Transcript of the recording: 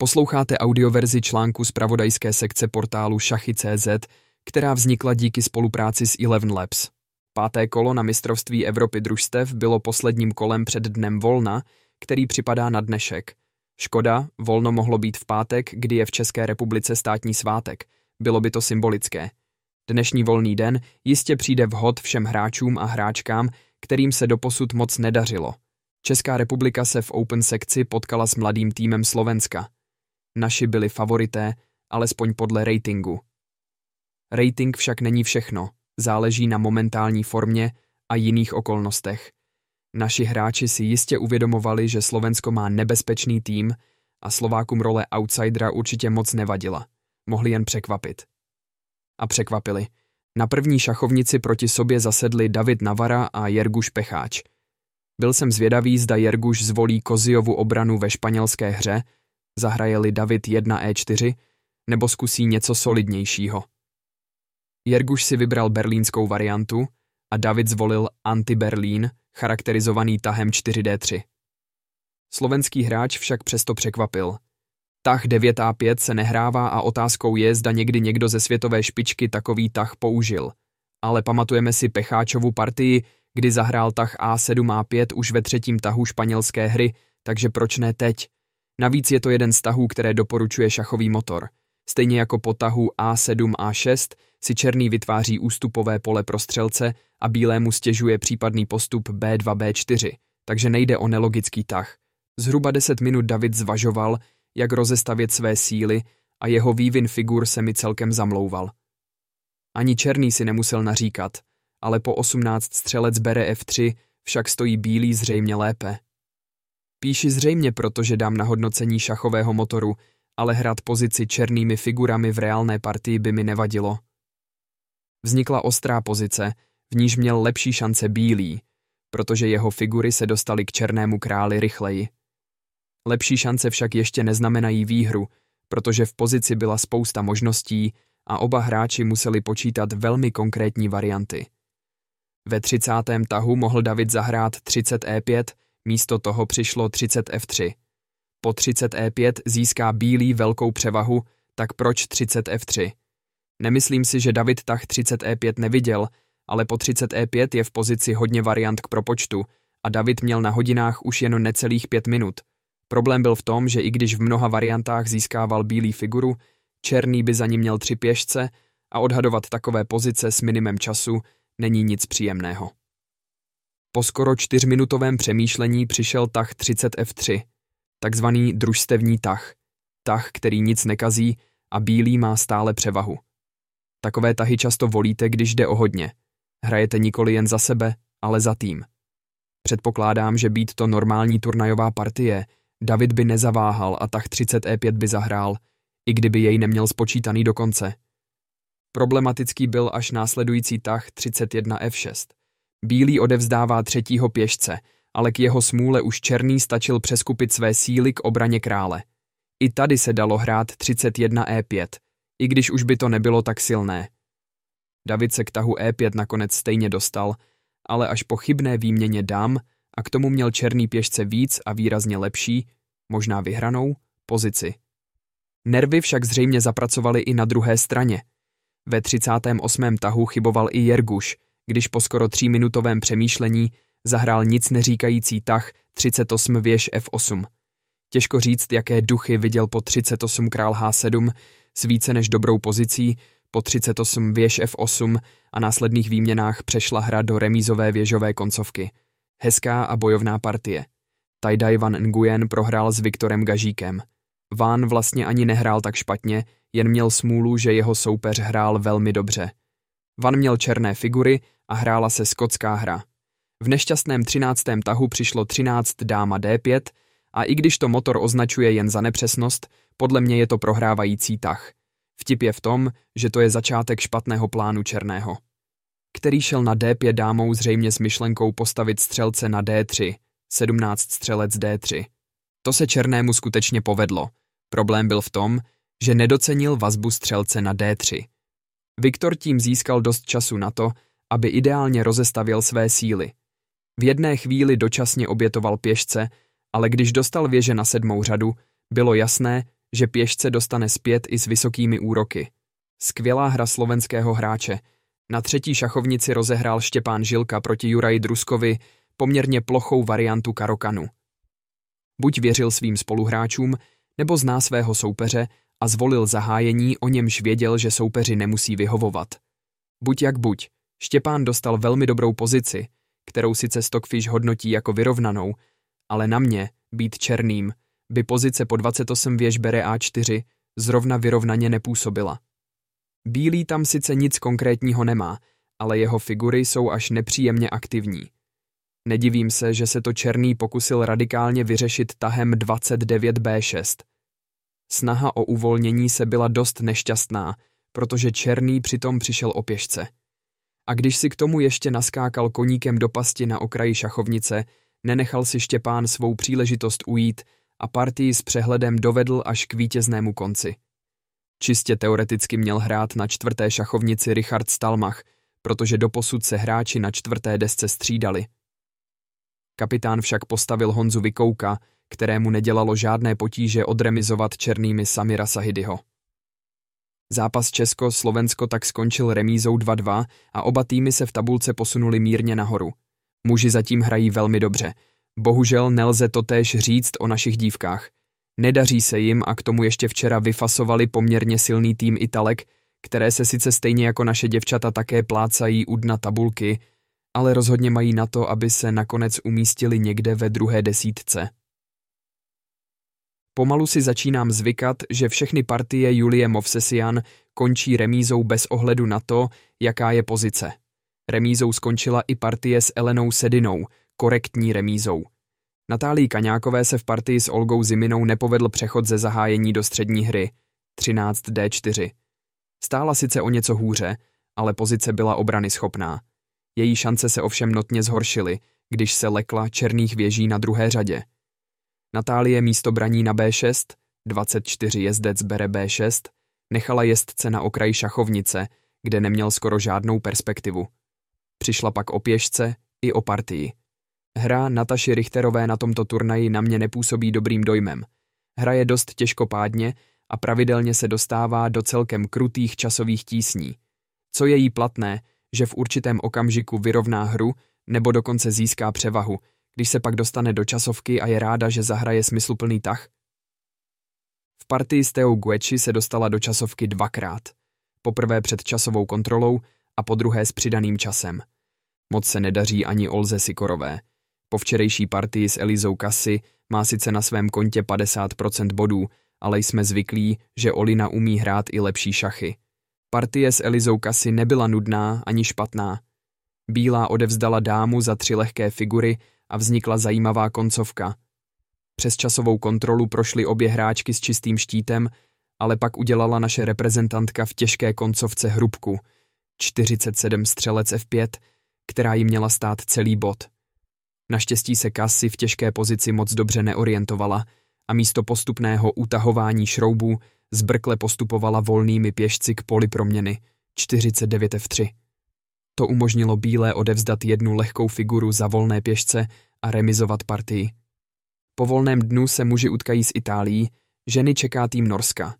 Posloucháte audioverzi článku z pravodajské sekce portálu Šachy.cz, která vznikla díky spolupráci s Eleven Labs. Páté kolo na mistrovství Evropy družstev bylo posledním kolem před dnem volna, který připadá na dnešek. Škoda, volno mohlo být v pátek, kdy je v České republice státní svátek. Bylo by to symbolické. Dnešní volný den jistě přijde vhod všem hráčům a hráčkám, kterým se doposud moc nedařilo. Česká republika se v Open sekci potkala s mladým týmem Slovenska – Naši byli favorité, alespoň podle ratingu. Rating však není všechno, záleží na momentální formě a jiných okolnostech. Naši hráči si jistě uvědomovali, že Slovensko má nebezpečný tým a Slovákům role outsidera určitě moc nevadila. Mohli jen překvapit. A překvapili. Na první šachovnici proti sobě zasedli David Navara a Jerguš Pecháč. Byl jsem zvědavý, zda Jerguš zvolí Koziovu obranu ve španělské hře, zahraje-li David 1E4, nebo zkusí něco solidnějšího. Jerguš si vybral berlínskou variantu a David zvolil anti-Berlín, charakterizovaný tahem 4D3. Slovenský hráč však přesto překvapil. Tah 9A5 se nehrává a otázkou je, zda někdy někdo ze světové špičky takový tah použil. Ale pamatujeme si Pecháčovu partii, kdy zahrál tah A7A5 už ve třetím tahu španělské hry, takže proč ne teď? Navíc je to jeden z tahů, které doporučuje šachový motor. Stejně jako po tahu A7, A6 si černý vytváří ústupové pole pro střelce a bílému stěžuje případný postup B2, B4, takže nejde o nelogický tah. Zhruba 10 minut David zvažoval, jak rozestavět své síly a jeho vývin figur se mi celkem zamlouval. Ani černý si nemusel naříkat, ale po 18 střelec bere F3, však stojí bílý zřejmě lépe. Píši zřejmě proto, že dám na hodnocení šachového motoru, ale hrát pozici černými figurami v reálné partii by mi nevadilo. Vznikla ostrá pozice, v níž měl lepší šance bílý, protože jeho figury se dostaly k černému králi rychleji. Lepší šance však ještě neznamenají výhru, protože v pozici byla spousta možností a oba hráči museli počítat velmi konkrétní varianty. Ve 30. tahu mohl David zahrát 30 E5, místo toho přišlo 30 F3. Po 30 E5 získá bílý velkou převahu, tak proč 30 F3? Nemyslím si, že David tah 30 E5 neviděl, ale po 30 E5 je v pozici hodně variant k propočtu a David měl na hodinách už jen necelých pět minut. Problém byl v tom, že i když v mnoha variantách získával bílý figuru, černý by za ním měl tři pěšce a odhadovat takové pozice s minimem času není nic příjemného. Po skoro čtyřminutovém přemýšlení přišel tah 30 F3, takzvaný družstevní tah, tah, který nic nekazí a bílý má stále převahu. Takové tahy často volíte, když jde o hodně. Hrajete nikoli jen za sebe, ale za tým. Předpokládám, že být to normální turnajová partie, David by nezaváhal a tah 30 E5 by zahrál, i kdyby jej neměl spočítaný do konce. Problematický byl až následující tah 31 F6. Bílý odevzdává třetího pěšce, ale k jeho smůle už černý stačil přeskupit své síly k obraně krále. I tady se dalo hrát 31 E5, i když už by to nebylo tak silné. David se k tahu E5 nakonec stejně dostal, ale až po chybné výměně dám a k tomu měl černý pěšce víc a výrazně lepší, možná vyhranou, pozici. Nervy však zřejmě zapracovaly i na druhé straně. Ve 38. tahu chyboval i Jerguš, když po skoro tříminutovém přemýšlení zahrál nic neříkající tah 38 věž F8. Těžko říct, jaké duchy viděl po 38 král H7 s více než dobrou pozicí, po 38 věž F8 a následných výměnách přešla hra do remízové věžové koncovky. Hezká a bojovná partie. Tajdaj Van Nguyen prohrál s Viktorem Gažíkem. Van vlastně ani nehrál tak špatně, jen měl smůlu, že jeho soupeř hrál velmi dobře. Van měl černé figury a hrála se skotská hra. V nešťastném třináctém tahu přišlo 13 dáma D5 a i když to motor označuje jen za nepřesnost, podle mě je to prohrávající tah. Vtip je v tom, že to je začátek špatného plánu černého. Který šel na D5 dámou zřejmě s myšlenkou postavit střelce na D3, 17 střelec D3. To se černému skutečně povedlo. Problém byl v tom, že nedocenil vazbu střelce na D3. Viktor tím získal dost času na to, aby ideálně rozestavil své síly. V jedné chvíli dočasně obětoval pěšce, ale když dostal věže na sedmou řadu, bylo jasné, že pěšce dostane zpět i s vysokými úroky. Skvělá hra slovenského hráče. Na třetí šachovnici rozehrál Štěpán Žilka proti Juraji Druskovi poměrně plochou variantu Karokanu. Buď věřil svým spoluhráčům, nebo zná svého soupeře a zvolil zahájení, o němž věděl, že soupeři nemusí vyhovovat. Buď jak buď, Štěpán dostal velmi dobrou pozici, kterou sice Stockfish hodnotí jako vyrovnanou, ale na mě, být černým, by pozice po 28 věž bere A4 zrovna vyrovnaně nepůsobila. Bílý tam sice nic konkrétního nemá, ale jeho figury jsou až nepříjemně aktivní. Nedivím se, že se to černý pokusil radikálně vyřešit tahem 29B6. Snaha o uvolnění se byla dost nešťastná, protože černý přitom přišel o pěšce. A když si k tomu ještě naskákal koníkem do pasti na okraji šachovnice, nenechal si Štěpán svou příležitost ujít a partii s přehledem dovedl až k vítěznému konci. Čistě teoreticky měl hrát na čtvrté šachovnici Richard Stalmach, protože doposud se hráči na čtvrté desce střídali. Kapitán však postavil Honzu Vykouka, kterému nedělalo žádné potíže odremizovat černými Samira Sahidyho. Zápas Česko-Slovensko tak skončil remízou 2-2 a oba týmy se v tabulce posunuli mírně nahoru. Muži zatím hrají velmi dobře. Bohužel nelze to též říct o našich dívkách. Nedaří se jim a k tomu ještě včera vyfasovali poměrně silný tým Italek, které se sice stejně jako naše děvčata také plácají u dna tabulky, ale rozhodně mají na to, aby se nakonec umístili někde ve druhé desítce. Pomalu si začínám zvykat, že všechny partie Julie Movsesian končí remízou bez ohledu na to, jaká je pozice. Remízou skončila i partie s Elenou Sedinou, korektní remízou. Natálii Kaňákové se v partii s Olgou Ziminou nepovedl přechod ze zahájení do střední hry 13D4. Stála sice o něco hůře, ale pozice byla obrany schopná. Její šance se ovšem notně zhoršily, když se lekla černých věží na druhé řadě. Natálie místo braní na B6, 24 jezdec bere B6, nechala jezdce na okraji šachovnice, kde neměl skoro žádnou perspektivu. Přišla pak o pěšce i o partii. Hra Nataši Richterové na tomto turnaji na mě nepůsobí dobrým dojmem. Hra je dost těžkopádně a pravidelně se dostává do celkem krutých časových tísní. Co je jí platné, že v určitém okamžiku vyrovná hru nebo dokonce získá převahu, když se pak dostane do časovky a je ráda, že zahraje smysluplný tah? V partii s Teou Guechi se dostala do časovky dvakrát. Poprvé před časovou kontrolou a po druhé s přidaným časem. Moc se nedaří ani Olze Sikorové. Po včerejší partii s Elizou Kasy má sice na svém kontě 50% bodů, ale jsme zvyklí, že Olina umí hrát i lepší šachy. Partie s Elizou Kasy nebyla nudná ani špatná. Bílá odevzdala dámu za tři lehké figury a vznikla zajímavá koncovka. Přes časovou kontrolu prošly obě hráčky s čistým štítem, ale pak udělala naše reprezentantka v těžké koncovce hrubku. 47 střelec F5, která jí měla stát celý bod. Naštěstí se Kasy v těžké pozici moc dobře neorientovala a místo postupného utahování šroubů zbrkle postupovala volnými pěšci k poli proměny 49 F3. To umožnilo Bílé odevzdat jednu lehkou figuru za volné pěšce a remizovat partii. Po volném dnu se muži utkají s Itálií, ženy čeká tým Norska.